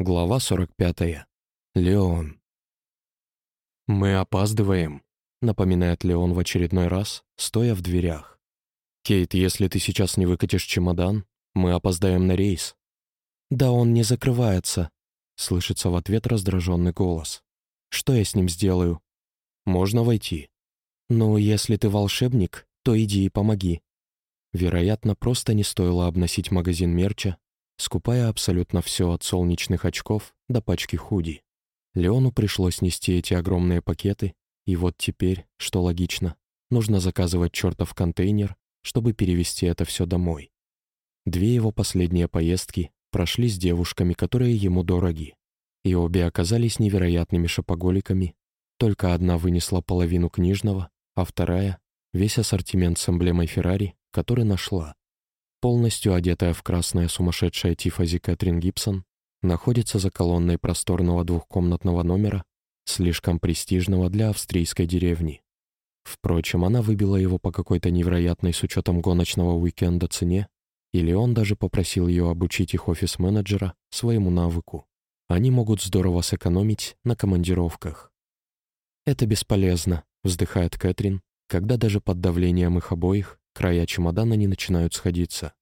Глава 45. Леон. «Мы опаздываем», — напоминает Леон в очередной раз, стоя в дверях. «Кейт, если ты сейчас не выкатишь чемодан, мы опоздаем на рейс». «Да он не закрывается», — слышится в ответ раздраженный голос. «Что я с ним сделаю?» «Можно войти». «Ну, если ты волшебник, то иди и помоги». Вероятно, просто не стоило обносить магазин мерча, скупая абсолютно все от солнечных очков до пачки худи. Леону пришлось нести эти огромные пакеты, и вот теперь, что логично, нужно заказывать чертов контейнер, чтобы перевезти это все домой. Две его последние поездки прошли с девушками, которые ему дороги, и обе оказались невероятными шопоголиками, только одна вынесла половину книжного, а вторая — весь ассортимент с эмблемой Феррари, который нашла. Полностью одетая в красное сумасшедшая тифази Кэтрин Гибсон находится за колонной просторного двухкомнатного номера, слишком престижного для австрийской деревни. Впрочем, она выбила его по какой-то невероятной с учетом гоночного уикенда цене, или он даже попросил ее обучить их офис-менеджера своему навыку. Они могут здорово сэкономить на командировках. «Это бесполезно», — вздыхает Кэтрин, когда даже под давлением их обоих Края чемодана не начинают сходиться.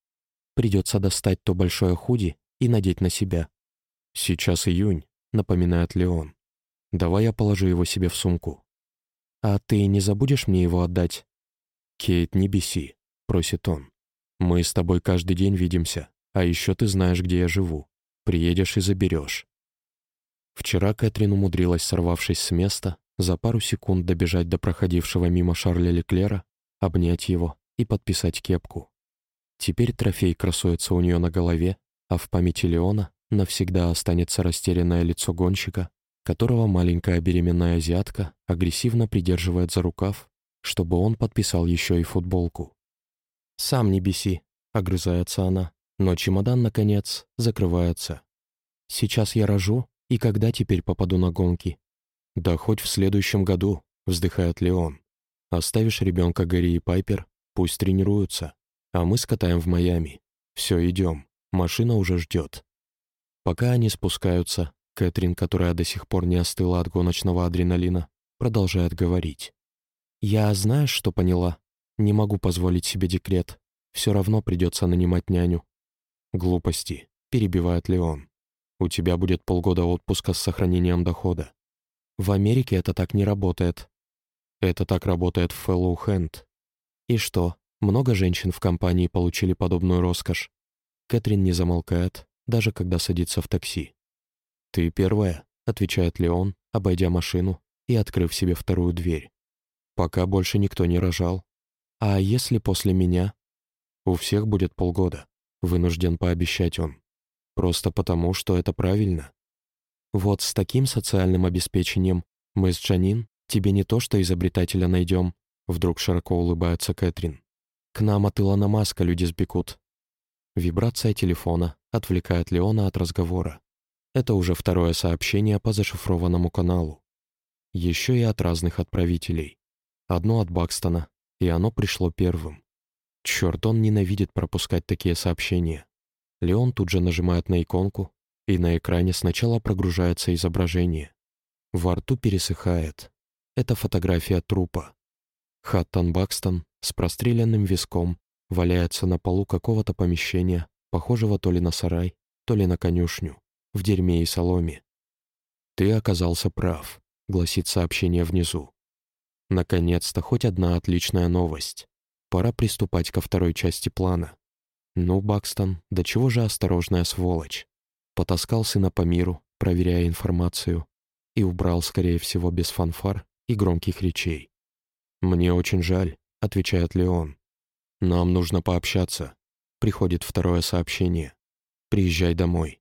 Придется достать то большое худи и надеть на себя. «Сейчас июнь», — напоминает Леон. «Давай я положу его себе в сумку». «А ты не забудешь мне его отдать?» «Кейт, не беси», — просит он. «Мы с тобой каждый день видимся, а еще ты знаешь, где я живу. Приедешь и заберешь». Вчера Кэтрин умудрилась, сорвавшись с места, за пару секунд добежать до проходившего мимо Шарля Леклера, обнять его и подписать кепку. Теперь трофей красуется у нее на голове, а в памяти Леона навсегда останется растерянное лицо гонщика, которого маленькая беременная азиатка агрессивно придерживает за рукав, чтобы он подписал еще и футболку. «Сам не беси», — огрызается она, но чемодан, наконец, закрывается. «Сейчас я рожу, и когда теперь попаду на гонки?» «Да хоть в следующем году», — вздыхает Леон. «Оставишь ребенка Гэри и Пайпер, Пусть тренируются, а мы скатаем в Майами. Все, идем. Машина уже ждет. Пока они спускаются, Кэтрин, которая до сих пор не остыла от гоночного адреналина, продолжает говорить. «Я знаешь, что поняла? Не могу позволить себе декрет. Все равно придется нанимать няню». «Глупости», — перебивает Леон. «У тебя будет полгода отпуска с сохранением дохода». «В Америке это так не работает». «Это так работает в Fellow Hand. И что, много женщин в компании получили подобную роскошь? Кэтрин не замолкает, даже когда садится в такси. «Ты первая», — отвечает Леон, обойдя машину и открыв себе вторую дверь. «Пока больше никто не рожал. А если после меня?» «У всех будет полгода», — вынужден пообещать он. «Просто потому, что это правильно. Вот с таким социальным обеспечением мы с Джанин тебе не то что изобретателя найдем, Вдруг широко улыбается Кэтрин. «К нам от Илона Маска люди сбегут». Вибрация телефона отвлекает Леона от разговора. Это уже второе сообщение по зашифрованному каналу. Еще и от разных отправителей. Одно от Бакстона, и оно пришло первым. Черт, он ненавидит пропускать такие сообщения. Леон тут же нажимает на иконку, и на экране сначала прогружается изображение. Во рту пересыхает. Это фотография трупа. Хаттон Бакстон с простреленным виском валяется на полу какого-то помещения, похожего то ли на сарай, то ли на конюшню, в дерьме и соломе. «Ты оказался прав», — гласит сообщение внизу. Наконец-то хоть одна отличная новость. Пора приступать ко второй части плана. Ну, Бакстон, до чего же осторожная сволочь. Потаскал сына по миру, проверяя информацию, и убрал, скорее всего, без фанфар и громких речей. «Мне очень жаль», — отвечает Леон. «Нам нужно пообщаться». Приходит второе сообщение. «Приезжай домой».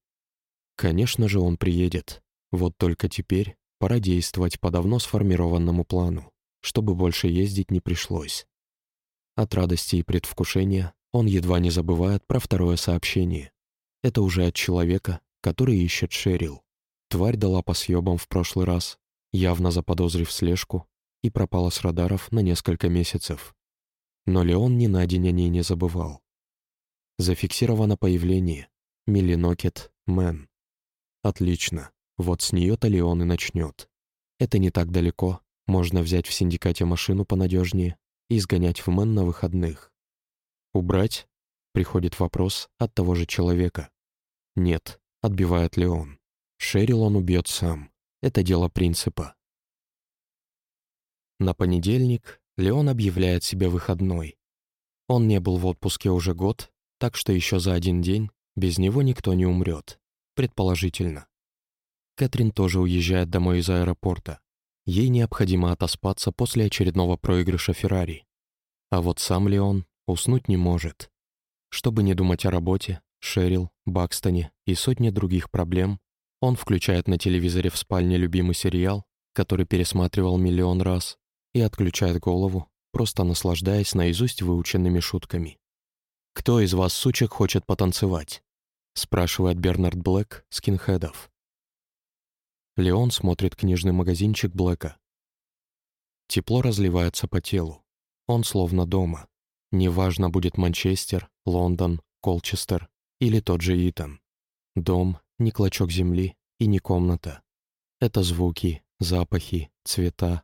Конечно же, он приедет. Вот только теперь пора действовать по давно сформированному плану, чтобы больше ездить не пришлось. От радости и предвкушения он едва не забывает про второе сообщение. Это уже от человека, который ищет Шерил. Тварь дала по съебам в прошлый раз, явно заподозрив слежку и пропала с радаров на несколько месяцев. Но Леон ни на день о ней не забывал. Зафиксировано появление. Миллинокет Мэн. Отлично. Вот с нее-то Леон и начнет. Это не так далеко. Можно взять в синдикате машину понадежнее и сгонять в Мэн на выходных. Убрать? Приходит вопрос от того же человека. Нет, отбивает Леон. Шерил он убьет сам. Это дело принципа. На понедельник Леон объявляет себе выходной. Он не был в отпуске уже год, так что еще за один день без него никто не умрет. Предположительно. Кэтрин тоже уезжает домой из аэропорта. Ей необходимо отоспаться после очередного проигрыша Феррари. А вот сам Леон уснуть не может. Чтобы не думать о работе, Шерил, Бакстоне и сотне других проблем, он включает на телевизоре в спальне любимый сериал, который пересматривал миллион раз, и отключает голову, просто наслаждаясь наизусть выученными шутками. «Кто из вас, сучек, хочет потанцевать?» — спрашивает Бернард Блэк скинхедов. Леон смотрит книжный магазинчик Блэка. Тепло разливается по телу. Он словно дома. Неважно, будет Манчестер, Лондон, Колчестер или тот же Итан. Дом, не клочок земли и не комната. Это звуки, запахи, цвета.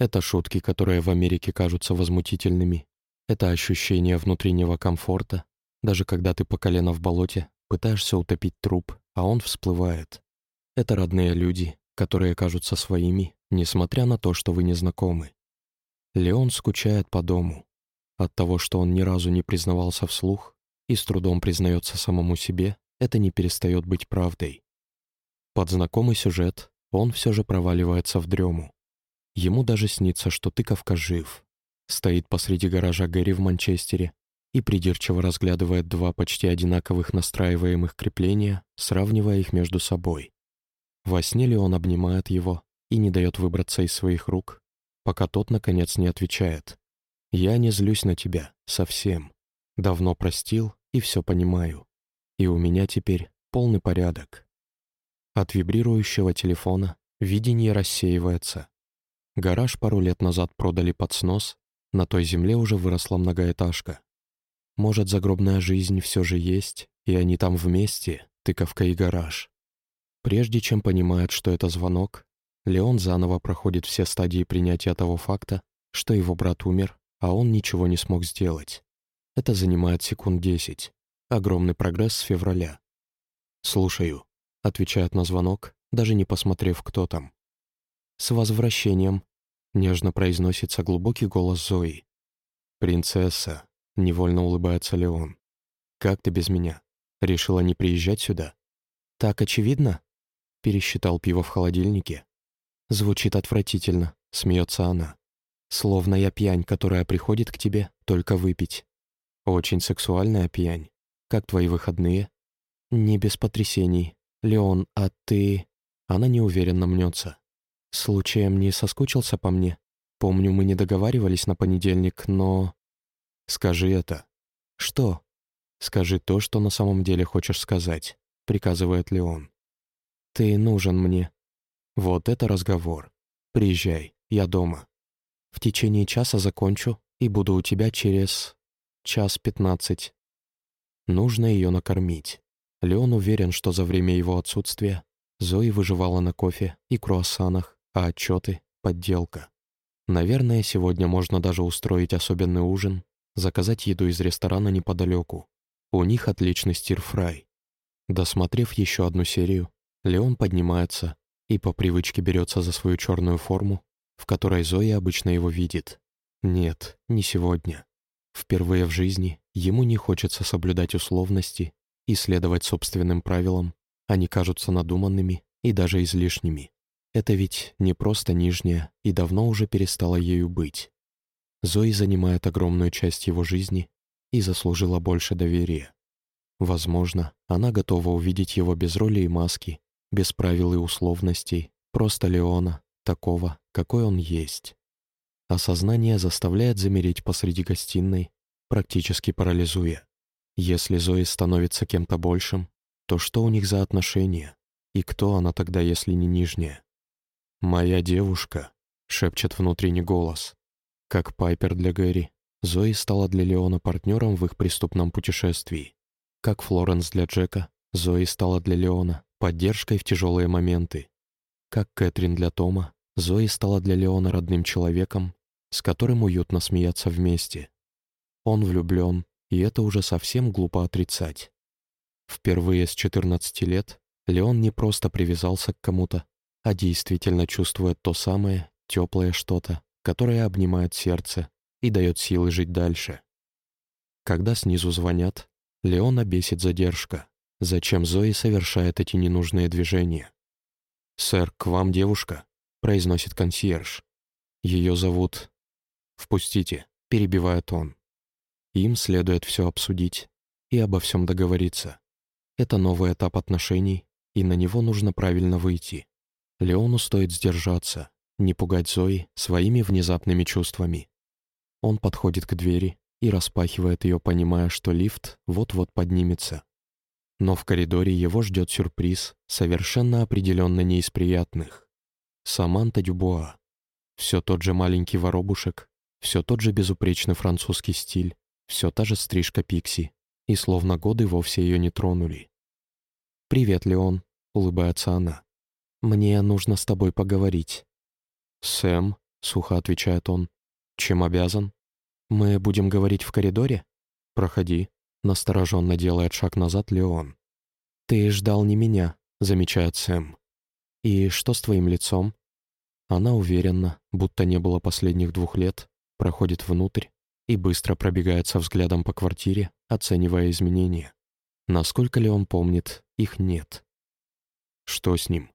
Это шутки, которые в Америке кажутся возмутительными. Это ощущение внутреннего комфорта, даже когда ты по колено в болоте пытаешься утопить труп, а он всплывает. Это родные люди, которые кажутся своими, несмотря на то, что вы не знакомы. Леон скучает по дому. От того, что он ни разу не признавался вслух, и с трудом признается самому себе, это не перестает быть правдой. Под знакомый сюжет он все же проваливается в дрему. Ему даже снится, что тыковка жив. Стоит посреди гаража Гэри в Манчестере и придирчиво разглядывает два почти одинаковых настраиваемых крепления, сравнивая их между собой. Во сне ли он обнимает его и не дает выбраться из своих рук, пока тот, наконец, не отвечает. «Я не злюсь на тебя, совсем. Давно простил и все понимаю. И у меня теперь полный порядок. От вибрирующего телефона видение рассеивается. Гараж пару лет назад продали под снос, на той земле уже выросла многоэтажка. Может, загробная жизнь все же есть, и они там вместе, тыковка и гараж. Прежде чем понимает, что это звонок, Леон заново проходит все стадии принятия того факта, что его брат умер, а он ничего не смог сделать. Это занимает секунд десять. Огромный прогресс с февраля. «Слушаю», — отвечает на звонок, даже не посмотрев, кто там. «С возвращением», — нежно произносится глубокий голос Зои. «Принцесса», — невольно улыбается Леон. «Как ты без меня? Решила не приезжать сюда?» «Так очевидно?» — пересчитал пиво в холодильнике. «Звучит отвратительно», — смеется она. «Словно я пьянь, которая приходит к тебе только выпить». Очень сексуальная пьянь. Как твои выходные? Не без потрясений. Леон, а ты... Она неуверенно мнется. Случаем не соскучился по мне? Помню, мы не договаривались на понедельник, но... Скажи это. Что? Скажи то, что на самом деле хочешь сказать, приказывает Леон. Ты нужен мне. Вот это разговор. Приезжай, я дома. В течение часа закончу и буду у тебя через час пятнадцать. Нужно ее накормить. Леон уверен, что за время его отсутствия Зои выживала на кофе и круассанах, а отчеты — подделка. Наверное, сегодня можно даже устроить особенный ужин, заказать еду из ресторана неподалеку. У них отличный стирфрай. Досмотрев еще одну серию, Леон поднимается и по привычке берется за свою черную форму, в которой Зоя обычно его видит. Нет, не сегодня. Впервые в жизни ему не хочется соблюдать условности и следовать собственным правилам, они кажутся надуманными и даже излишними. Это ведь не просто нижняя и давно уже перестала ею быть. Зои занимает огромную часть его жизни и заслужила больше доверия. Возможно, она готова увидеть его без роли и маски, без правил и условностей, просто Леона, такого, какой он есть. Осознание заставляет замереть посреди гостиной, практически парализуя. Если Зои становится кем-то большим, то что у них за отношения? И кто она тогда, если не нижняя? «Моя девушка», — шепчет внутренний голос. Как Пайпер для Гэри, Зои стала для Леона партнером в их преступном путешествии. Как Флоренс для Джека, Зои стала для Леона поддержкой в тяжелые моменты. Как Кэтрин для Тома, Зои стала для Леона родным человеком, с которым уютно смеяться вместе. Он влюблен, и это уже совсем глупо отрицать. Впервые с 14 лет Леон не просто привязался к кому-то, а действительно чувствует то самое теплое что-то, которое обнимает сердце и дает силы жить дальше. Когда снизу звонят, Леона бесит задержка. Зачем Зои совершает эти ненужные движения? «Сэр, к вам девушка», — произносит консьерж. «Ее зовут...» «Впустите», — перебивает он. Им следует все обсудить и обо всем договориться. Это новый этап отношений, и на него нужно правильно выйти. Леону стоит сдержаться, не пугать Зои своими внезапными чувствами. Он подходит к двери и распахивает ее, понимая, что лифт вот-вот поднимется. Но в коридоре его ждет сюрприз, совершенно определенно не из приятных. Саманта Дюбуа. Все тот же маленький воробушек, все тот же безупречный французский стиль, все та же стрижка Пикси, и словно годы вовсе ее не тронули. «Привет, Леон», — улыбается она. «Мне нужно с тобой поговорить». «Сэм», — сухо отвечает он, — «чем обязан?» «Мы будем говорить в коридоре?» «Проходи», — настороженно делает шаг назад Леон. «Ты ждал не меня», — замечает Сэм. «И что с твоим лицом?» Она уверенно, будто не было последних двух лет, проходит внутрь и быстро пробегается взглядом по квартире, оценивая изменения. Насколько ли он помнит, их нет. Что с ним?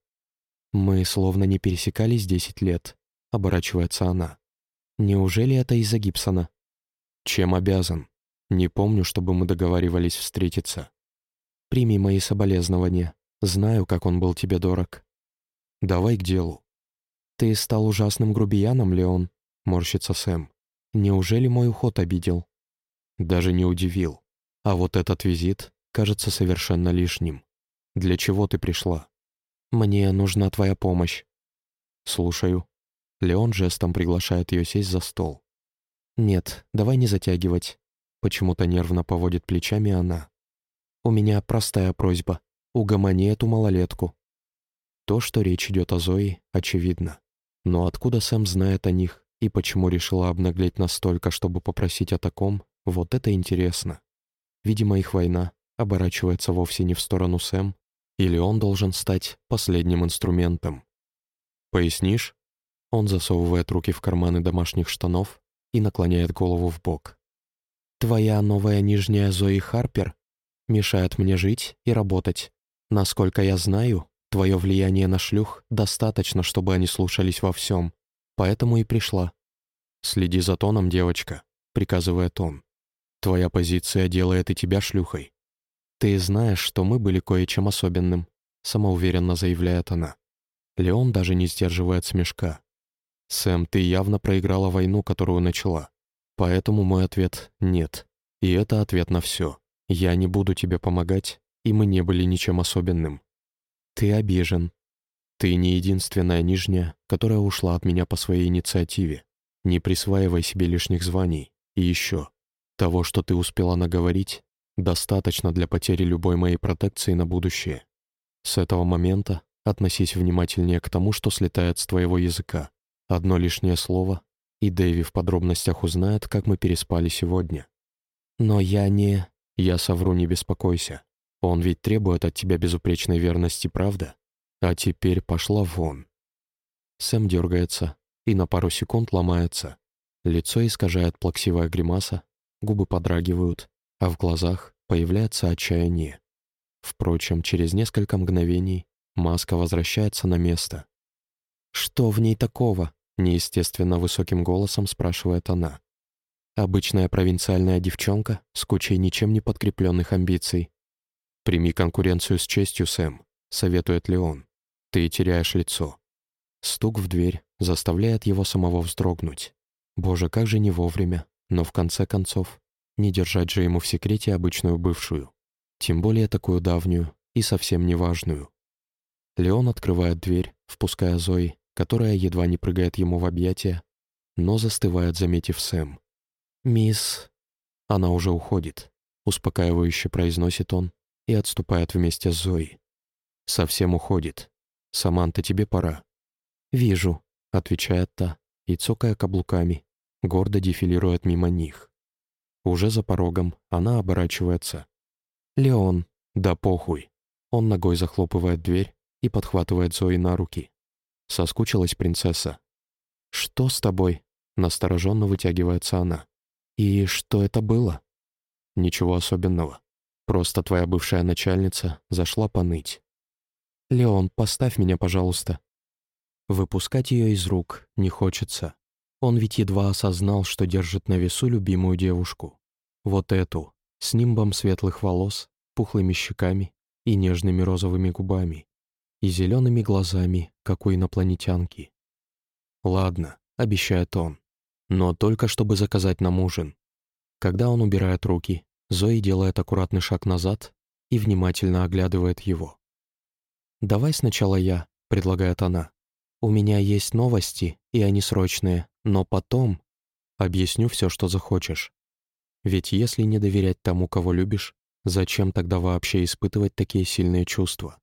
Мы словно не пересекались десять лет, оборачивается она. Неужели это из-за Гибсона? Чем обязан? Не помню, чтобы мы договаривались встретиться. Прими мои соболезнования. Знаю, как он был тебе дорог. Давай к делу. Ты стал ужасным грубияном, Леон, морщится Сэм. Неужели мой уход обидел? Даже не удивил. А вот этот визит кажется совершенно лишним. Для чего ты пришла? Мне нужна твоя помощь. Слушаю. Леон жестом приглашает ее сесть за стол. Нет, давай не затягивать. Почему-то нервно поводит плечами она. У меня простая просьба. Угомони эту малолетку. То, что речь идет о Зои, очевидно. Но откуда Сэм знает о них? И почему решила обнаглеть настолько, чтобы попросить о таком, вот это интересно. Видимо, их война оборачивается вовсе не в сторону Сэм, или он должен стать последним инструментом. «Пояснишь?» Он засовывает руки в карманы домашних штанов и наклоняет голову в бок. «Твоя новая нижняя Зои Харпер мешает мне жить и работать. Насколько я знаю, твое влияние на шлюх достаточно, чтобы они слушались во всем. Поэтому и пришла. «Следи за тоном, девочка», — приказывает он. «Твоя позиция делает и тебя шлюхой». «Ты знаешь, что мы были кое-чем особенным», — самоуверенно заявляет она. Леон даже не сдерживает смешка. «Сэм, ты явно проиграла войну, которую начала. Поэтому мой ответ — нет. И это ответ на все. Я не буду тебе помогать, и мы не были ничем особенным. Ты обижен, ты не единственная нижняя, которая ушла от меня по своей инициативе. Не присваивай себе лишних званий. И еще. Того, что ты успела наговорить, достаточно для потери любой моей протекции на будущее. С этого момента относись внимательнее к тому, что слетает с твоего языка. Одно лишнее слово, и Дэви в подробностях узнает, как мы переспали сегодня. Но я не... Я совру, не беспокойся. Он ведь требует от тебя безупречной верности, правда? А теперь пошла вон. Сэм дергается и на пару секунд ломается. Лицо искажает плаксивая гримаса, губы подрагивают, а в глазах появляется отчаяние. Впрочем, через несколько мгновений маска возвращается на место. «Что в ней такого?» — неестественно высоким голосом спрашивает она. Обычная провинциальная девчонка с кучей ничем не подкрепленных амбиций. «Прими конкуренцию с честью, Сэм», — советует Леон. Ты теряешь лицо. Стук в дверь заставляет его самого вздрогнуть. Боже, как же не вовремя, но в конце концов, не держать же ему в секрете обычную бывшую. Тем более такую давнюю и совсем неважную. Леон открывает дверь, впуская Зои, которая едва не прыгает ему в объятия, но застывает, заметив Сэм. «Мисс...» Она уже уходит, успокаивающе произносит он и отступает вместе с Зоей. Совсем уходит. Саманта, тебе пора. «Вижу», — отвечает та, и, цокая каблуками, гордо дефилирует мимо них. Уже за порогом она оборачивается. «Леон». «Да похуй». Он ногой захлопывает дверь и подхватывает Зои на руки. Соскучилась принцесса. «Что с тобой?» — настороженно вытягивается она. «И что это было?» «Ничего особенного. Просто твоя бывшая начальница зашла поныть». «Леон, поставь меня, пожалуйста». Выпускать ее из рук не хочется. Он ведь едва осознал, что держит на весу любимую девушку. Вот эту, с нимбом светлых волос, пухлыми щеками и нежными розовыми губами, и зелеными глазами, как у инопланетянки. «Ладно», — обещает он, — «но только чтобы заказать нам ужин». Когда он убирает руки, Зои делает аккуратный шаг назад и внимательно оглядывает его. «Давай сначала я», — предлагает она. «У меня есть новости, и они срочные, но потом...» «Объясню все, что захочешь. Ведь если не доверять тому, кого любишь, зачем тогда вообще испытывать такие сильные чувства?»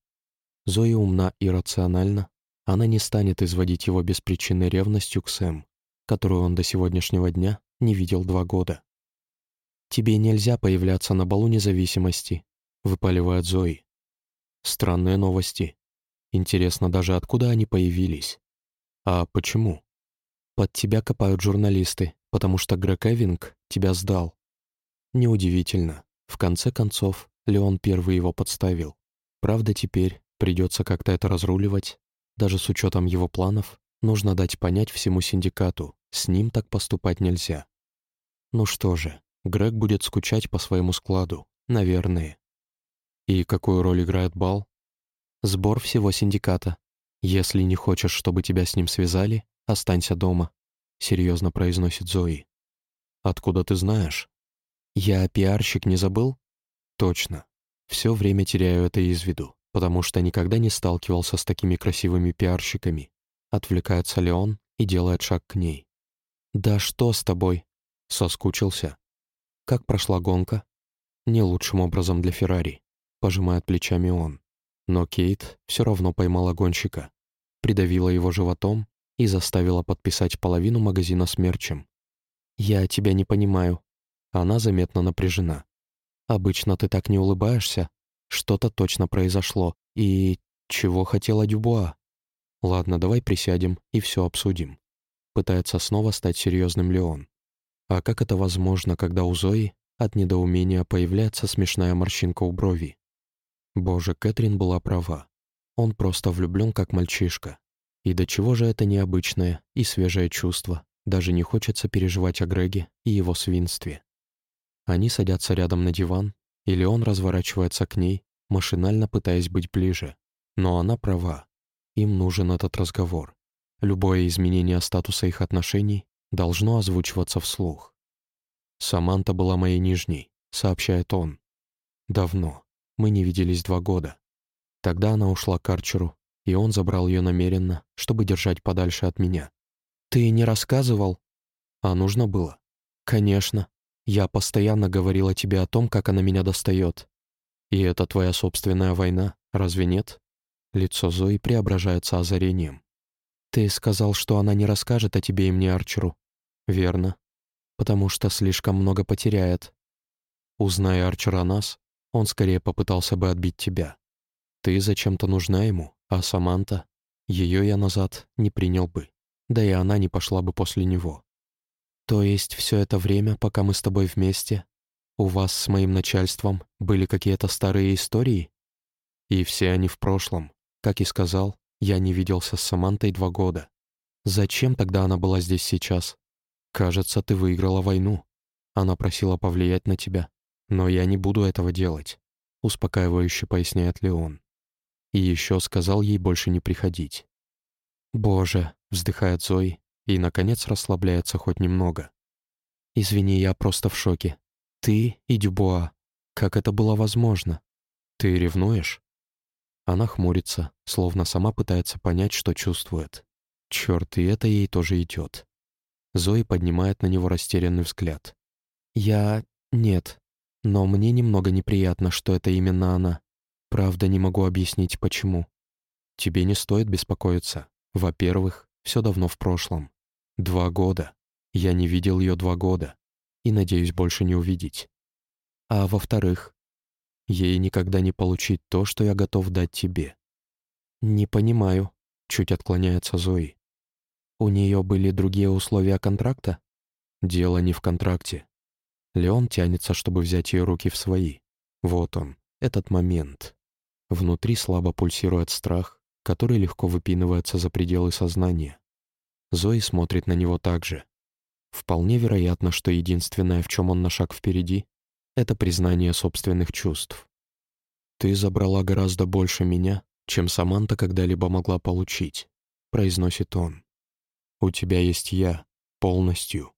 Зоя умна и рациональна. Она не станет изводить его беспричинной ревностью к Сэм, которую он до сегодняшнего дня не видел два года. «Тебе нельзя появляться на балу независимости», — выпаливает Зои. Странные новости. Интересно даже, откуда они появились. А почему? Под тебя копают журналисты, потому что Грег Эвинг тебя сдал. Неудивительно. В конце концов, Леон первый его подставил. Правда, теперь придется как-то это разруливать. Даже с учетом его планов, нужно дать понять всему синдикату, с ним так поступать нельзя. Ну что же, Грег будет скучать по своему складу, наверное. И какую роль играет бал? Сбор всего синдиката. Если не хочешь, чтобы тебя с ним связали, останься дома», — серьезно произносит Зои. «Откуда ты знаешь?» «Я пиарщик не забыл?» «Точно. Все время теряю это из виду, потому что никогда не сталкивался с такими красивыми пиарщиками». Отвлекается Леон и делает шаг к ней. «Да что с тобой?» Соскучился. «Как прошла гонка?» «Не лучшим образом для Феррари», — пожимает плечами он. Но Кейт все равно поймала гонщика, придавила его животом и заставила подписать половину магазина с мерчем. «Я тебя не понимаю». Она заметно напряжена. «Обычно ты так не улыбаешься. Что-то точно произошло. И чего хотела Дюбуа?» «Ладно, давай присядем и все обсудим». Пытается снова стать серьезным Леон. А как это возможно, когда у Зои от недоумения появляется смешная морщинка у брови? Боже, Кэтрин была права. Он просто влюблен, как мальчишка. И до чего же это необычное и свежее чувство, даже не хочется переживать о Греге и его свинстве. Они садятся рядом на диван, или он разворачивается к ней, машинально пытаясь быть ближе. Но она права. Им нужен этот разговор. Любое изменение статуса их отношений должно озвучиваться вслух. «Саманта была моей нижней», — сообщает он. «Давно. Мы не виделись два года. Тогда она ушла к Арчеру, и он забрал ее намеренно, чтобы держать подальше от меня. «Ты не рассказывал?» «А нужно было?» «Конечно. Я постоянно говорила тебе о том, как она меня достает. И это твоя собственная война, разве нет?» Лицо Зои преображается озарением. «Ты сказал, что она не расскажет о тебе и мне, Арчеру». «Верно. Потому что слишком много потеряет. Узнай Арчер о нас, он скорее попытался бы отбить тебя. Ты зачем-то нужна ему, а Саманта... Ее я назад не принял бы. Да и она не пошла бы после него. То есть все это время, пока мы с тобой вместе, у вас с моим начальством были какие-то старые истории? И все они в прошлом. Как и сказал, я не виделся с Самантой два года. Зачем тогда она была здесь сейчас? Кажется, ты выиграла войну. Она просила повлиять на тебя. Но я не буду этого делать», — успокаивающе поясняет Леон. И еще сказал ей больше не приходить. «Боже», — вздыхает Зои, и, наконец, расслабляется хоть немного. «Извини, я просто в шоке. Ты и Дюбуа. Как это было возможно? Ты ревнуешь?» Она хмурится, словно сама пытается понять, что чувствует. Черт, и это ей тоже идет. Зои поднимает на него растерянный взгляд. «Я... нет. Но мне немного неприятно, что это именно она. Правда, не могу объяснить, почему. Тебе не стоит беспокоиться. Во-первых, все давно в прошлом. Два года. Я не видел ее два года. И надеюсь больше не увидеть. А во-вторых, ей никогда не получить то, что я готов дать тебе. Не понимаю. Чуть отклоняется Зои. У нее были другие условия контракта? Дело не в контракте. Леон тянется, чтобы взять ее руки в свои. Вот он, этот момент. Внутри слабо пульсирует страх, который легко выпинывается за пределы сознания. Зои смотрит на него так же. Вполне вероятно, что единственное, в чем он на шаг впереди, это признание собственных чувств. «Ты забрала гораздо больше меня, чем Саманта когда-либо могла получить», — произносит он. «У тебя есть я, полностью».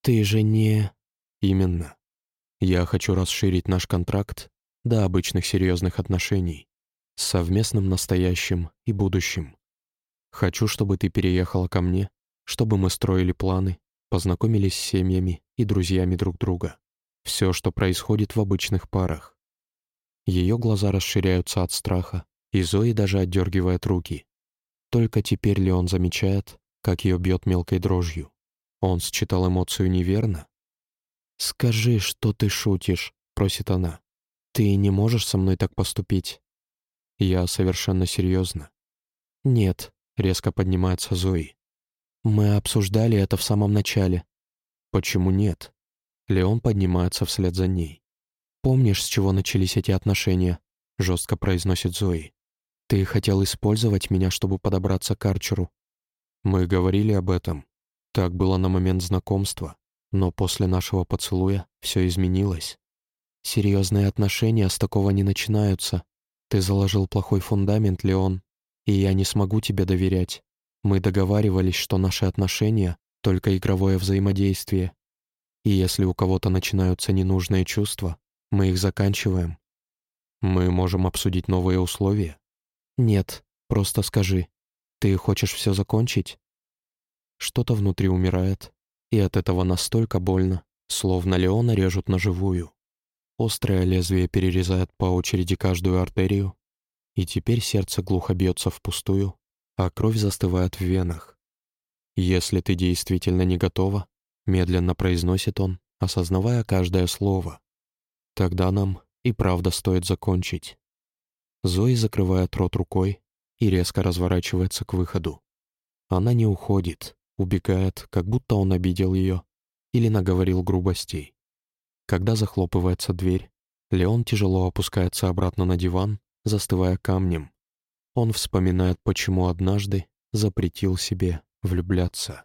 «Ты же не...» «Именно. Я хочу расширить наш контракт до обычных серьезных отношений, с совместным настоящим и будущим. Хочу, чтобы ты переехала ко мне, чтобы мы строили планы, познакомились с семьями и друзьями друг друга. Все, что происходит в обычных парах. Ее глаза расширяются от страха, и Зои даже отдергивает руки. Только теперь ли он замечает, как ее бьет мелкой дрожью? Он считал эмоцию неверно? «Скажи, что ты шутишь», — просит она. «Ты не можешь со мной так поступить?» Я совершенно серьезно. «Нет», — резко поднимается Зои. «Мы обсуждали это в самом начале». «Почему нет?» Леон поднимается вслед за ней. «Помнишь, с чего начались эти отношения?» — жестко произносит Зои. «Ты хотел использовать меня, чтобы подобраться к Арчеру». «Мы говорили об этом. Так было на момент знакомства. Но после нашего поцелуя все изменилось. Серьезные отношения с такого не начинаются. Ты заложил плохой фундамент, Леон, и я не смогу тебе доверять. Мы договаривались, что наши отношения — только игровое взаимодействие. И если у кого-то начинаются ненужные чувства, мы их заканчиваем. Мы можем обсудить новые условия? Нет, просто скажи. Ты хочешь все закончить? Что-то внутри умирает, и от этого настолько больно, словно Леона режут на живую. Острое лезвие перерезает по очереди каждую артерию, и теперь сердце глухо бьется впустую, а кровь застывает в венах. «Если ты действительно не готова», — медленно произносит он, осознавая каждое слово, «тогда нам и правда стоит закончить». Зои закрывает рот рукой и резко разворачивается к выходу. Она не уходит, убегает, как будто он обидел ее или наговорил грубостей. Когда захлопывается дверь, Леон тяжело опускается обратно на диван, застывая камнем. Он вспоминает, почему однажды запретил себе влюбляться.